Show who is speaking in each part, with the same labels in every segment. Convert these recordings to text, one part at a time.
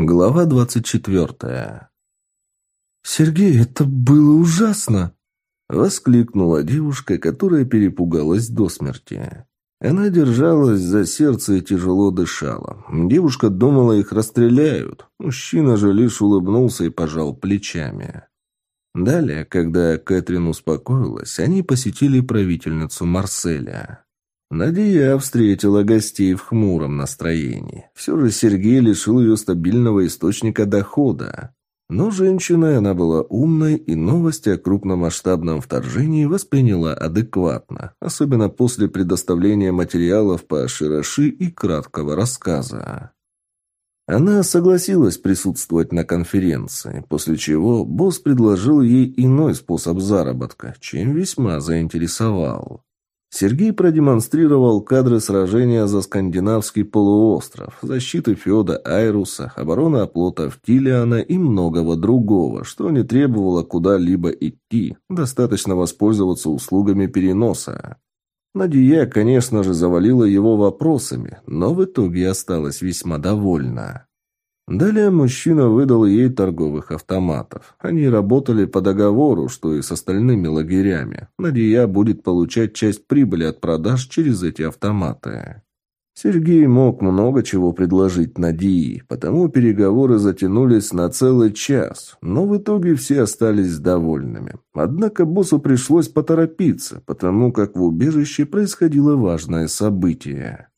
Speaker 1: Глава двадцать четвертая. «Сергей, это было ужасно!» — воскликнула девушка, которая перепугалась до смерти. Она держалась за сердце и тяжело дышала. Девушка думала, их расстреляют. Мужчина же лишь улыбнулся и пожал плечами. Далее, когда Кэтрин успокоилась, они посетили правительницу Марселя. Надея встретила гостей в хмуром настроении. Все же Сергей лишил ее стабильного источника дохода. Но женщиной она была умной и новости о крупномасштабном вторжении восприняла адекватно, особенно после предоставления материалов по Широши и краткого рассказа. Она согласилась присутствовать на конференции, после чего босс предложил ей иной способ заработка, чем весьма заинтересовал. Сергей продемонстрировал кадры сражения за скандинавский полуостров, защиты Феода Айруса, обороны оплотов Тилиана и многого другого, что не требовало куда-либо идти, достаточно воспользоваться услугами переноса. Надия, конечно же, завалила его вопросами, но в итоге осталась весьма довольна. Далее мужчина выдал ей торговых автоматов. Они работали по договору, что и с остальными лагерями. Надия будет получать часть прибыли от продаж через эти автоматы. Сергей мог много чего предложить Надии, потому переговоры затянулись на целый час, но в итоге все остались довольными. Однако боссу пришлось поторопиться, потому как в убежище происходило важное событие.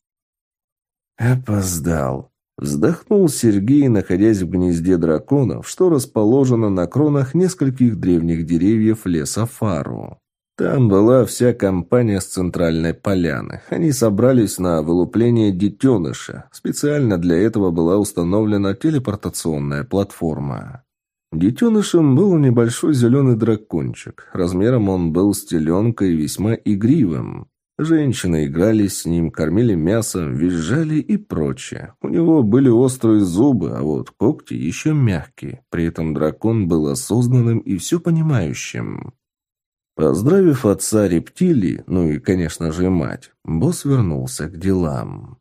Speaker 1: «Опоздал», Вздохнул Сергей, находясь в гнезде драконов, что расположено на кронах нескольких древних деревьев леса Фару. Там была вся компания с центральной поляны. Они собрались на вылупление детеныша. Специально для этого была установлена телепортационная платформа. Детенышем был небольшой зеленый дракончик. Размером он был с теленкой весьма игривым. Женщины играли с ним, кормили мясом, визжали и прочее. У него были острые зубы, а вот когти еще мягкие. При этом дракон был осознанным и все понимающим. Поздравив отца рептилии, ну и, конечно же, мать, босс вернулся к делам.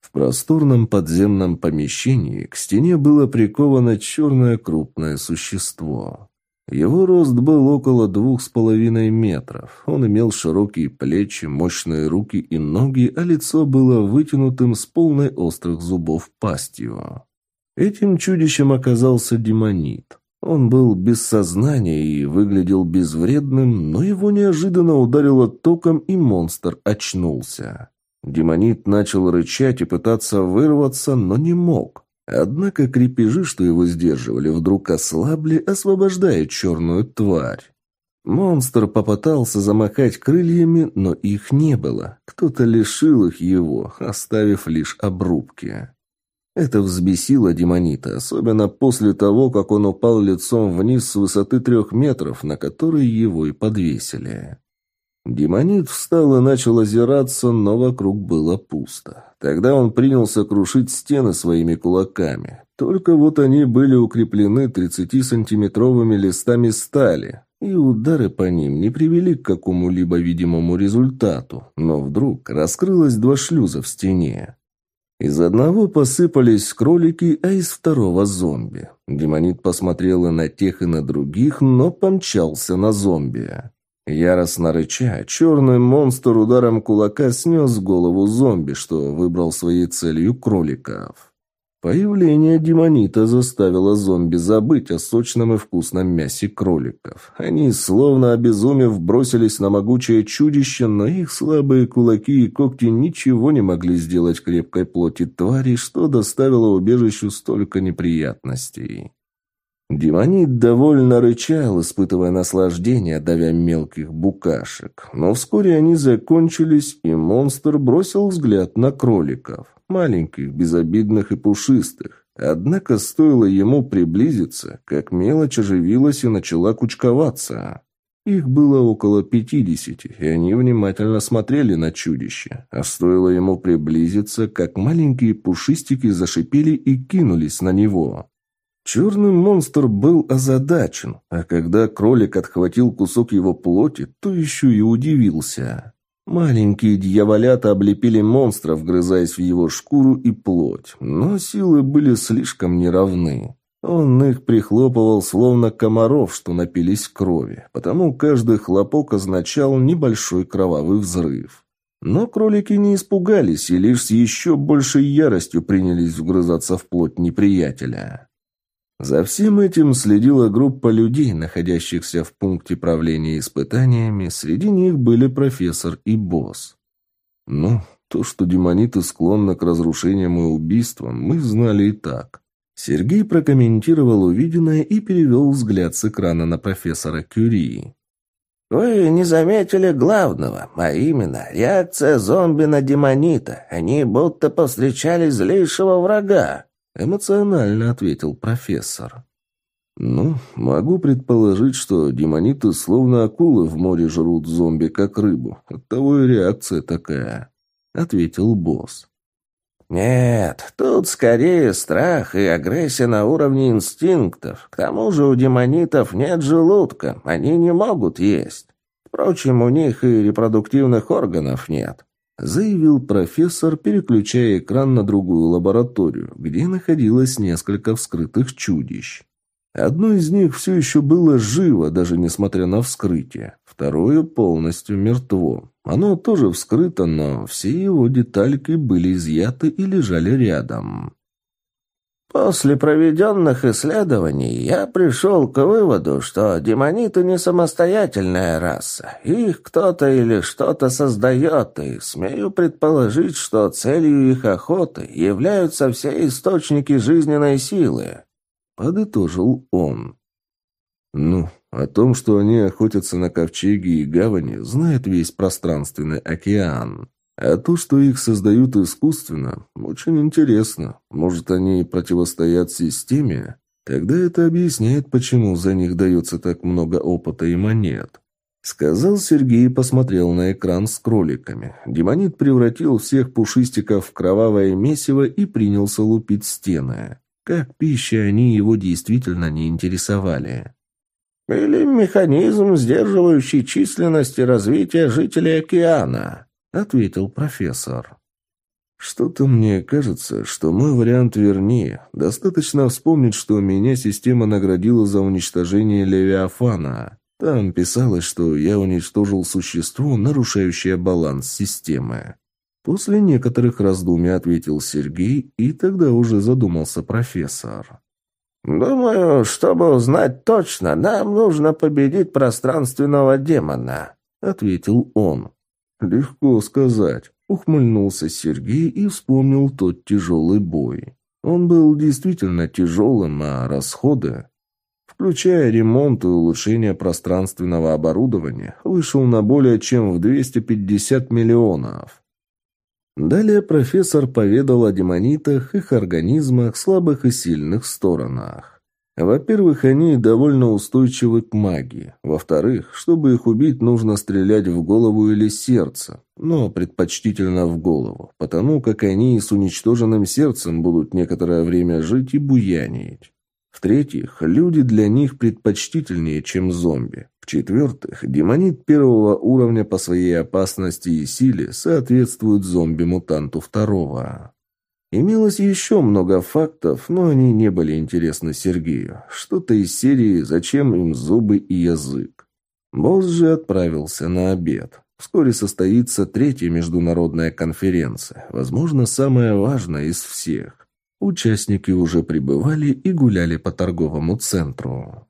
Speaker 1: В просторном подземном помещении к стене было приковано черное крупное существо. Его рост был около двух с половиной метров. Он имел широкие плечи, мощные руки и ноги, а лицо было вытянутым с полной острых зубов пастью. Этим чудищем оказался демонит. Он был без сознания и выглядел безвредным, но его неожиданно ударило током, и монстр очнулся. Демонит начал рычать и пытаться вырваться, но не мог. Однако крепежи, что его сдерживали, вдруг ослабли, освобождая черную тварь. Монстр попытался замахать крыльями, но их не было. Кто-то лишил их его, оставив лишь обрубки. Это взбесило демонита, особенно после того, как он упал лицом вниз с высоты трех метров, на которой его и подвесили. Демонит встал и начал озираться, но вокруг было пусто. Тогда он принялся крушить стены своими кулаками. Только вот они были укреплены 30-сантиметровыми листами стали, и удары по ним не привели к какому-либо видимому результату. Но вдруг раскрылось два шлюза в стене. Из одного посыпались кролики, а из второго – зомби. Демонит посмотрел и на тех, и на других, но помчался на зомби. Яростно рыча, черный монстр ударом кулака снес голову зомби, что выбрал своей целью кроликов. Появление демонита заставило зомби забыть о сочном и вкусном мясе кроликов. Они, словно обезумев, бросились на могучее чудище, но их слабые кулаки и когти ничего не могли сделать крепкой плоти твари, что доставило убежищу столько неприятностей. Демонит довольно рычал, испытывая наслаждение, давя мелких букашек. Но вскоре они закончились, и монстр бросил взгляд на кроликов. Маленьких, безобидных и пушистых. Однако стоило ему приблизиться, как мелочь оживилась и начала кучковаться. Их было около пятидесяти, и они внимательно смотрели на чудище. А стоило ему приблизиться, как маленькие пушистики зашипели и кинулись на него. Черный монстр был озадачен, а когда кролик отхватил кусок его плоти, то еще и удивился. Маленькие дьяволята облепили монстра, вгрызаясь в его шкуру и плоть, но силы были слишком неравны. Он их прихлопывал, словно комаров, что напились крови, потому каждый хлопок означал небольшой кровавый взрыв. Но кролики не испугались и лишь с еще большей яростью принялись вгрызаться в плоть неприятеля. За всем этим следила группа людей, находящихся в пункте правления испытаниями, среди них были профессор и босс. Ну, то, что демониты склонны к разрушениям и убийствам, мы знали и так. Сергей прокомментировал увиденное и перевел взгляд с экрана на профессора Кюри.
Speaker 2: «Вы не заметили главного, а именно реакция зомби на демонита. Они будто повстречали злейшего врага», — эмоционально ответил профессор.
Speaker 1: «Ну, могу предположить, что демониты словно акулы в море жрут зомби как рыбу. Оттого и реакция такая», — ответил босс.
Speaker 2: Нет, тут скорее страх и агрессия на уровне инстинктов. К тому же у демонитов нет желудка, они не могут есть. Впрочем, у них и репродуктивных органов нет. Заявил профессор, переключая экран на другую лабораторию, где находилось несколько вскрытых чудищ. Одно из них все еще было живо, даже несмотря на вскрытие. Второе полностью мертво. Оно тоже вскрыто, но все его детальки были изъяты и лежали рядом. После проведенных исследований я пришел к выводу, что демониты не самостоятельная раса. Их кто-то или что-то создает, и смею предположить, что целью их охоты являются все источники жизненной силы
Speaker 1: подытожил он. Ну, о том, что они охотятся на ковчеги и гавани, знает весь пространственный океан. А то, что их создают искусственно, очень интересно. Может, они противостоят системе? Тогда это объясняет, почему за них дается так много опыта и монет. Сказал Сергей и посмотрел на экран с кроликами. Демонит превратил всех пушистиков в кровавое месиво и принялся лупить стены. Как пища они его действительно не интересовали.
Speaker 2: «Или механизм, сдерживающий численность и развитие жителей океана», — ответил профессор.
Speaker 1: «Что-то мне кажется, что мой вариант вернее. Достаточно вспомнить, что меня система наградила за уничтожение Левиафана. Там писалось, что я уничтожил существо, нарушающее баланс системы. После некоторых раздумий ответил Сергей, и тогда уже задумался профессор.
Speaker 2: «Думаю, чтобы узнать точно, нам нужно победить пространственного демона», — ответил он.
Speaker 1: «Легко сказать», — ухмыльнулся Сергей и вспомнил тот тяжелый бой. Он был действительно тяжелым, а расходы, включая ремонт и улучшение пространственного оборудования, вышел на более чем в 250 миллионов. Далее профессор поведал о демонитах, их организмах, слабых и сильных сторонах. Во-первых, они довольно устойчивы к магии. Во-вторых, чтобы их убить, нужно стрелять в голову или сердце, но предпочтительно в голову, потому как они с уничтоженным сердцем будут некоторое время жить и буянить. В-третьих, люди для них предпочтительнее, чем зомби. В-четвертых, демонит первого уровня по своей опасности и силе соответствует зомби-мутанту второго. Имелось еще много фактов, но они не были интересны Сергею. Что-то из серии «Зачем им зубы и язык?». Босс же отправился на обед. Вскоре состоится третья международная конференция, возможно, самая важная из всех. Участники уже прибывали и гуляли по торговому центру.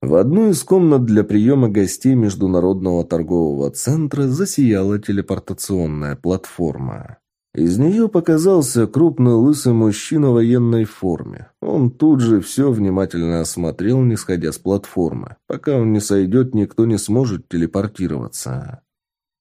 Speaker 1: В одной из комнат для приема гостей Международного торгового центра засияла телепортационная платформа. Из нее показался крупный лысый мужчина в военной форме. Он тут же все внимательно осмотрел, не сходя с платформы. Пока он не сойдет, никто не сможет телепортироваться.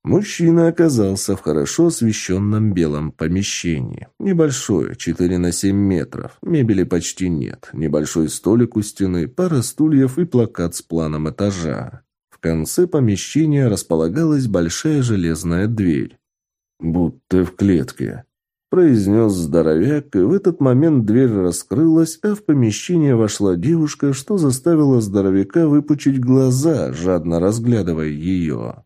Speaker 1: Мужчина оказался в хорошо освещенном белом помещении. Небольшое, 4 на 7 метров. Мебели почти нет. Небольшой столик у стены, пара стульев и плакат с планом этажа. В конце помещения располагалась большая железная дверь. «Будто в клетке», – произнес здоровяк, и в этот момент дверь раскрылась, а в помещение вошла девушка, что заставило здоровяка выпучить глаза, жадно разглядывая ее.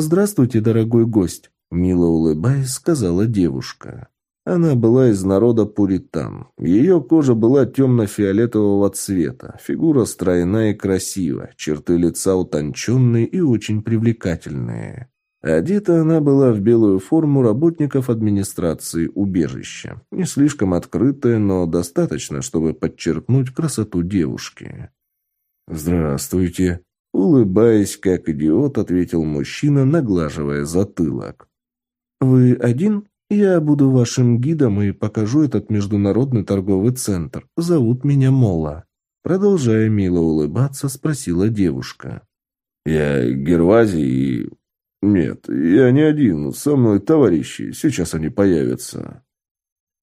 Speaker 1: «Здравствуйте, дорогой гость», — мило улыбаясь, сказала девушка. Она была из народа пуритан. Ее кожа была темно-фиолетового цвета, фигура стройная и красивая, черты лица утонченные и очень привлекательные. Одета она была в белую форму работников администрации убежища. Не слишком открытая, но достаточно, чтобы подчеркнуть красоту девушки. «Здравствуйте», — улыбаясь, как идиот, ответил мужчина, наглаживая затылок. «Вы один?» «Я буду вашим гидом и покажу этот международный торговый центр. Зовут меня Мола». Продолжая мило улыбаться, спросила девушка.
Speaker 3: «Я Гервазий и...» «Нет, я не один. Со мной товарищи. Сейчас они появятся».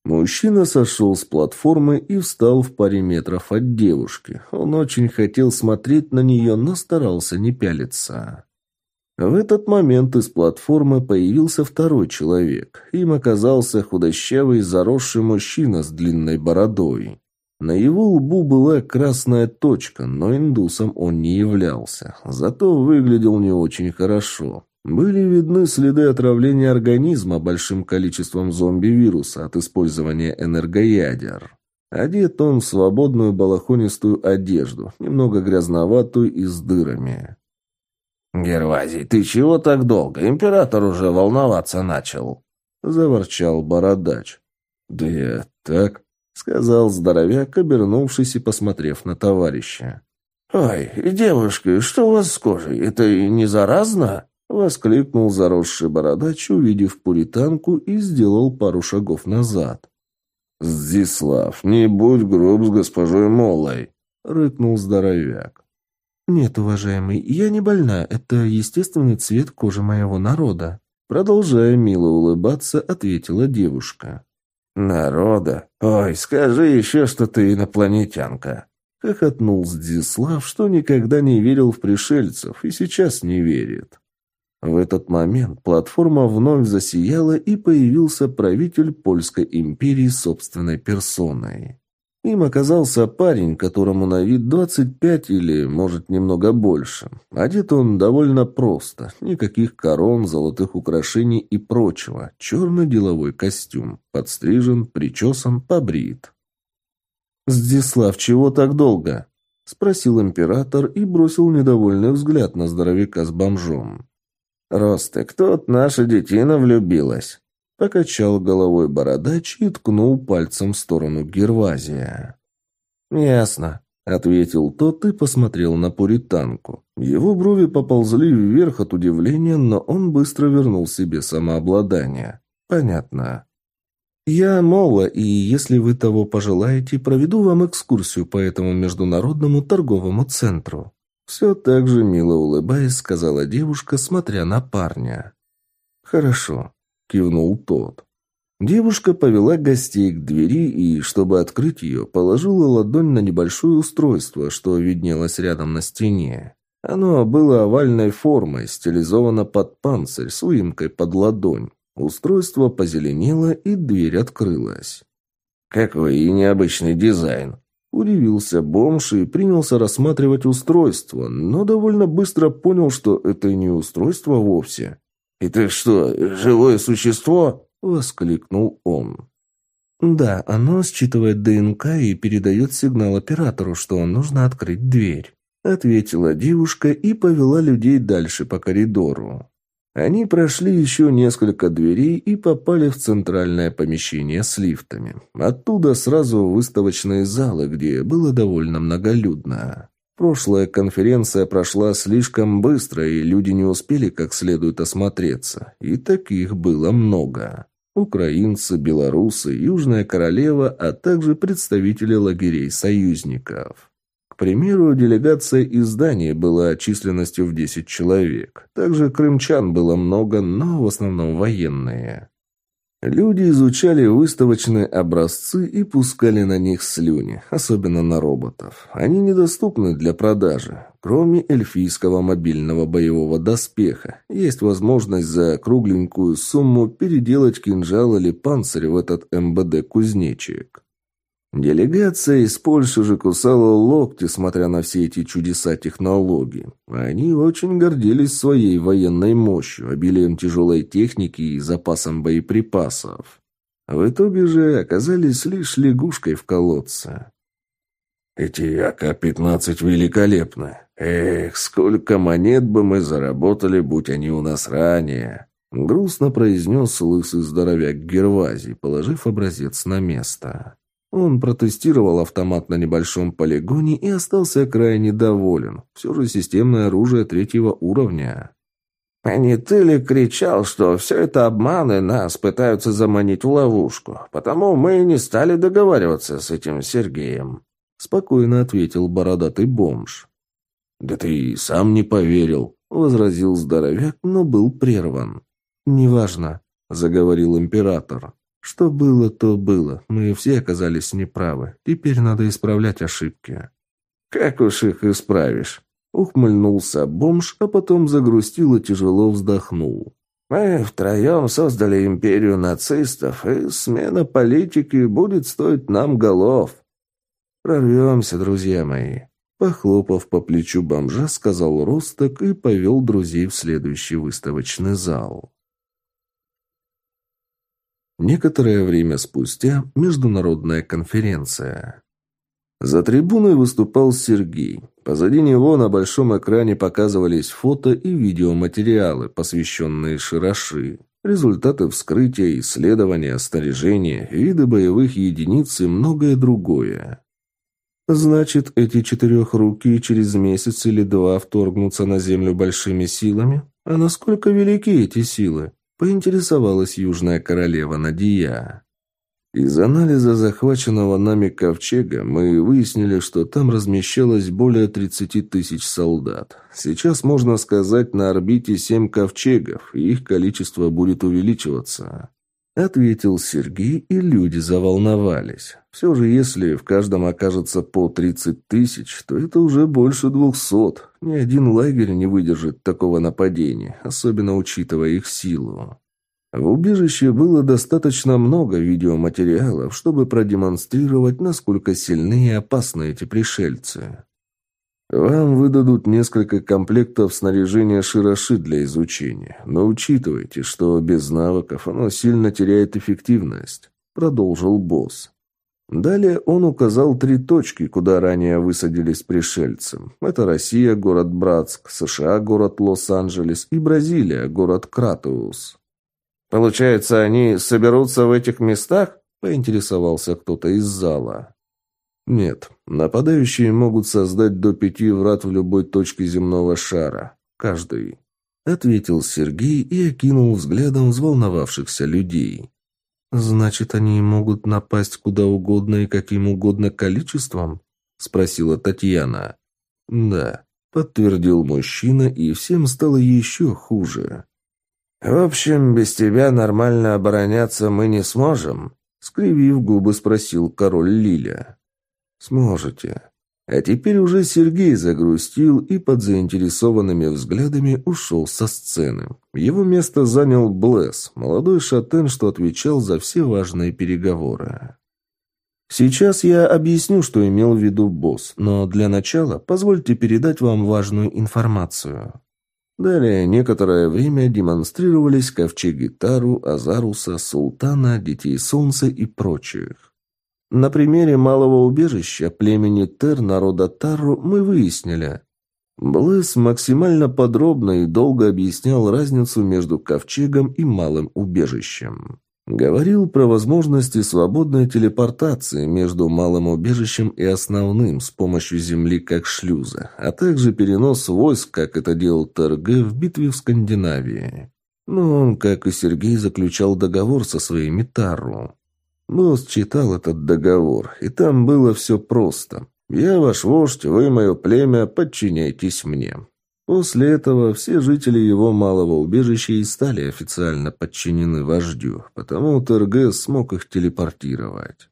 Speaker 1: Мужчина сошел с платформы и встал в паре метров от девушки. Он очень хотел смотреть на нее, но старался не пялиться. В этот момент из платформы появился второй человек. Им оказался худощавый, заросший мужчина с длинной бородой. На его лбу была красная точка, но индусом он не являлся. Зато выглядел не очень хорошо. Были видны следы отравления организма большим количеством зомби-вируса от использования энергоядер. Одет он в свободную балахонистую одежду, немного грязноватую и с дырами.
Speaker 2: «Гервазий, ты чего так долго? Император уже волноваться начал», — заворчал бородач.
Speaker 3: «Да я так», — сказал здоровяк, обернувшись и посмотрев на товарища.
Speaker 2: «Ой, девушка, что у вас с кожей? Это не заразно?» — воскликнул заросший бородач, увидев пуританку, и сделал пару шагов назад.
Speaker 3: «Здислав, не будь груб с госпожой Молой», — рыкнул здоровяк.
Speaker 1: «Нет, уважаемый, я не больна. Это естественный цвет кожи моего народа». Продолжая мило улыбаться, ответила девушка.
Speaker 2: «Народа? Ой, скажи еще, что ты инопланетянка!»
Speaker 1: Хохотнул Здислав, что никогда не верил в пришельцев и сейчас не верит. В этот момент платформа вновь засияла, и появился правитель Польской империи собственной персоной. Им оказался парень, которому на вид 25 или, может, немного больше. Одет он довольно просто. Никаких корон, золотых украшений и прочего. Черный деловой костюм. Подстрижен, причесан, побрит. «Здислав, чего так долго?» — спросил император и бросил недовольный взгляд на здоровяка с бомжом.
Speaker 2: «Ростек, тут наша детина влюбилась».
Speaker 1: Покачал головой бородач и ткнул пальцем в сторону Гервазия.
Speaker 2: «Ясно», — ответил тот и посмотрел на пуританку.
Speaker 1: Его брови поползли вверх от удивления, но он быстро вернул себе самообладание. «Понятно». «Я Мола, и если вы того пожелаете, проведу вам экскурсию по этому международному торговому центру». Все так же мило улыбаясь, сказала девушка, смотря на парня. «Хорошо. — кивнул тот. Девушка повела гостей к двери и, чтобы открыть ее, положила ладонь на небольшое устройство, что виднелось рядом на стене. Оно было овальной формой, стилизовано под панцирь с выемкой под ладонь. Устройство позеленело, и дверь открылась.
Speaker 2: «Какой и необычный дизайн!»
Speaker 1: Удивился бомж и принялся рассматривать устройство, но довольно быстро понял, что это не устройство вовсе.
Speaker 2: «Это что, живое существо?»
Speaker 1: — воскликнул он. «Да, оно считывает ДНК и передает сигнал оператору, что нужно открыть дверь», — ответила девушка и повела людей дальше по коридору. Они прошли еще несколько дверей и попали в центральное помещение с лифтами. Оттуда сразу выставочные залы, где было довольно многолюдно. Прошлая конференция прошла слишком быстро, и люди не успели как следует осмотреться. И таких было много. Украинцы, белорусы, Южная Королева, а также представители лагерей союзников. К примеру, делегация из Дании была численностью в 10 человек. Также крымчан было много, но в основном военные. Люди изучали выставочные образцы и пускали на них слюни, особенно на роботов. Они недоступны для продажи. Кроме эльфийского мобильного боевого доспеха, есть возможность за кругленькую сумму переделать кинжал или панцирь в этот МБД-кузнечик. Делегация из Польши же кусала локти, смотря на все эти чудеса технологий. Они очень гордились своей военной мощью, обилием тяжелой техники и запасом боеприпасов. В итоге же оказались лишь лягушкой в колодце.
Speaker 3: «Эти АК-15 великолепны. Эх, сколько монет бы мы заработали, будь они у нас ранее!»
Speaker 1: Грустно произнес лысый здоровяк Гервази, положив образец на место. Он протестировал автомат на небольшом полигоне и остался крайне доволен. Все же системное оружие третьего уровня.
Speaker 2: «А не ты ли кричал, что все это обманы, нас пытаются заманить в ловушку? Потому мы и не стали договариваться с этим Сергеем», — спокойно ответил бородатый бомж.
Speaker 1: «Да ты и сам не поверил», — возразил здоровяк, но был прерван. «Неважно», — заговорил император. Что было, то было. Мы все оказались неправы. Теперь надо исправлять ошибки.
Speaker 2: Как уж их исправишь?
Speaker 1: Ухмыльнулся бомж, а потом загрустил и тяжело вздохнул.
Speaker 2: Мы втроем создали империю нацистов, и смена политики будет стоить нам голов.
Speaker 1: Прорвемся, друзья мои. Похлопав по плечу бомжа, сказал Росток и повел друзей в следующий выставочный зал. Некоторое время спустя международная конференция. За трибуной выступал Сергей. Позади него на большом экране показывались фото и видеоматериалы, посвященные Широши. Результаты вскрытия, исследования, снаряжения, виды боевых единиц и многое другое. Значит, эти четырехрукие через месяц или два вторгнутся на Землю большими силами? А насколько велики эти силы? Поинтересовалась южная королева Надия. Из анализа захваченного нами ковчега мы выяснили, что там размещалось более 30 тысяч солдат. Сейчас, можно сказать, на орбите семь ковчегов, и их количество будет увеличиваться. Ответил Сергей, и люди заволновались. Все же, если в каждом окажется по 30 тысяч, то это уже больше двухсот. Ни один лагерь не выдержит такого нападения, особенно учитывая их силу. В убежище было достаточно много видеоматериалов, чтобы продемонстрировать, насколько сильны и опасны эти пришельцы. Вам выдадут несколько комплектов снаряжения Широши для изучения, но учитывайте, что без навыков оно сильно теряет эффективность», — продолжил босс. Далее он указал три точки, куда ранее высадились пришельцы. Это Россия, город Братск, США, город Лос-Анджелес и Бразилия, город Кратеус.
Speaker 2: «Получается, они соберутся в этих местах?»
Speaker 1: – поинтересовался кто-то из зала. Нет, нападающие могут создать до пяти врат в любой точке земного шара. Каждый. Ответил Сергей и окинул взглядом взволновавшихся людей. Значит, они могут напасть куда угодно и каким угодно количеством? Спросила Татьяна. Да, подтвердил мужчина, и всем стало еще хуже.
Speaker 2: «В общем, без тебя нормально обороняться мы не сможем?»
Speaker 1: Скривив губы, спросил король Лиля. «Сможете». А теперь уже Сергей загрустил и под заинтересованными взглядами ушел со сцены. Его место занял Блэс, молодой шатен, что отвечал за все важные переговоры. Сейчас я объясню, что имел в виду босс, но для начала позвольте передать вам важную информацию. Далее некоторое время демонстрировались ковчеги Тару, Азаруса, Султана, Детей Солнца и прочих. На примере малого убежища племени Тер народа Тару мы выяснили. Блэс максимально подробно и долго объяснял разницу между ковчегом и малым убежищем. Говорил про возможности свободной телепортации между малым убежищем и основным с помощью земли как шлюза, а также перенос войск, как это делал ТРГ в битве в Скандинавии. Но он, как и Сергей, заключал договор со своими Тару. Босс читал этот договор, и там было все просто. «Я ваш вождь, вы мое племя, подчиняйтесь мне». После этого все жители его малого убежища и стали официально подчинены вождю, потому ТРГ смог их телепортировать.